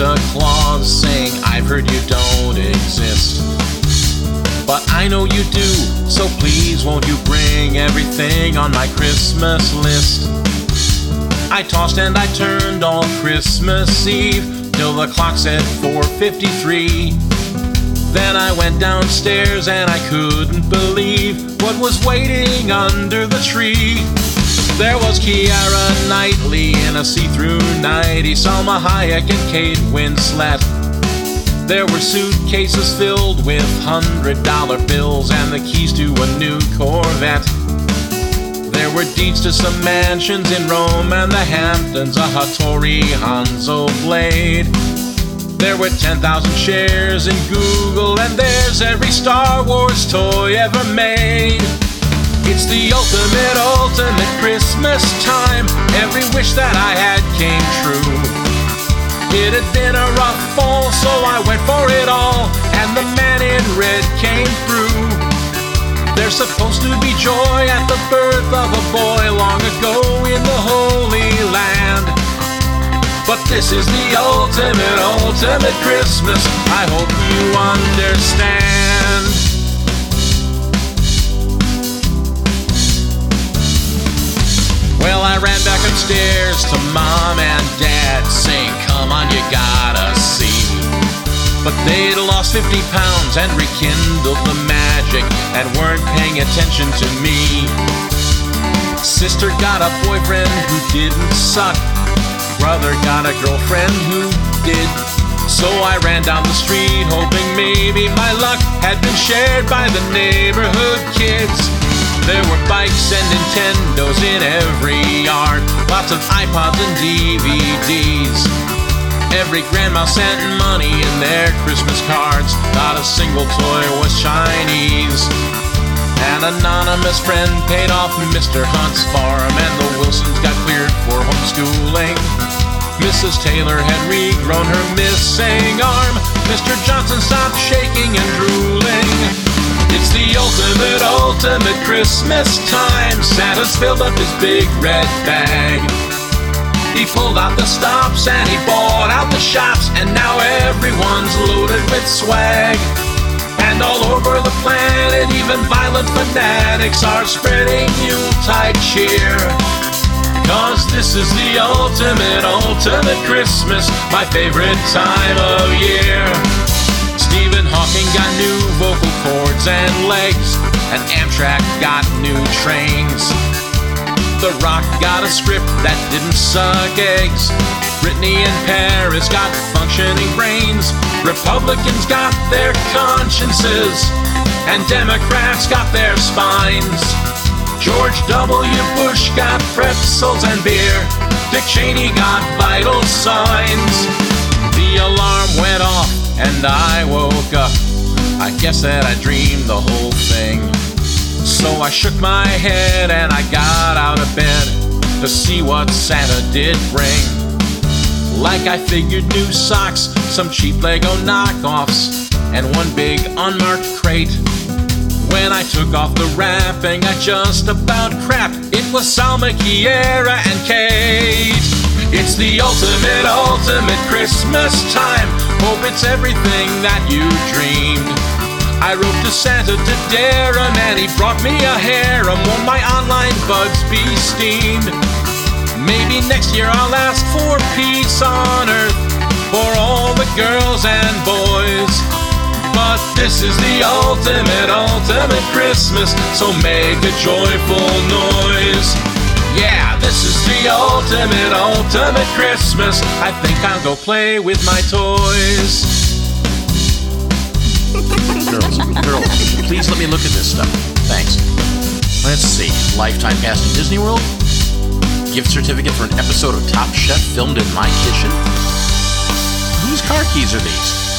Santa Claus saying, I've heard you don't exist. But I know you do, so please won't you bring everything on my Christmas list? I tossed and I turned all Christmas Eve till the clock said 4:53. Then I went downstairs and I couldn't believe what was waiting under the tree. There was Keira Knightley in a see-through nightie, Salma Hayek and Kate Winslet. There were suitcases filled with hundred dollar bills and the keys to a new Corvette. There were deeds to some mansions in Rome and the Hamptons, a Hattori Hanzo blade. There were 10,000 shares in Google, and there's every Star Wars toy ever made. It's the ultimate, ultimate Christmas time. Every wish that I had came true. It had been a rough fall, so I went for it all, and the man in red came through. There's supposed to be joy at the birth of a boy long ago in the Holy Land. But this is the ultimate, ultimate Christmas. I hope you understand. Ran upstairs to mom and dad, saying, Come on, you gotta see. But they'd lost 50 pounds and rekindled the magic and weren't paying attention to me. Sister got a boyfriend who didn't suck. Brother got a girlfriend who did. So I ran down the street hoping maybe my luck had been shared by the neighborhood kids. There were bikes and Nintendos in every yard, lots of iPods and DVDs. Every grandma sent money in their Christmas cards, not a single toy was Chinese. An anonymous friend paid off Mr. Hunt's farm, and the Wilsons got cleared for homeschooling. Mrs. Taylor had regrown her missing arm. Mr. Johnson stopped shaking and drooling. Ultimate, Christmas time. Santa's filled up his big red bag. He pulled out the stops and he bought out the shops, and now everyone's loaded with swag. And all over the planet, even violent fanatics are spreading Yuletide cheer. Cause this is the ultimate, ultimate Christmas, my favorite time of year. And Amtrak got new trains. The Rock got a script that didn't suck eggs. Britney and Paris got functioning brains. Republicans got their consciences, and Democrats got their spines. George W. Bush got pretzels and beer. Dick Cheney got vital signs. The alarm went off and I woke up. I guess that I dreamed the whole thing. So I shook my head and I got out of bed to see what Santa did bring. Like I figured new socks, some cheap Lego knockoffs, and one big unmarked crate. When I took off the wrapping, I just about crapped. It was Salma, Keira, and Kate. It's the ultimate, ultimate Christmas time. Hope it's everything that you dreamed. I wrote to Santa to dare him, and he brought me a harem. Won't my online bugs be steamed? Maybe next year I'll ask for peace on earth for all the girls and boys. But this is the ultimate, ultimate Christmas, so make a joyful noise. Yeah, this is the ultimate, ultimate Christmas. I think I'll go play with my toys. Please let me look at this stuff. Thanks. Let's see. Lifetime pass to Disney World? Gift certificate for an episode of Top Chef filmed in my kitchen? Whose car keys are these?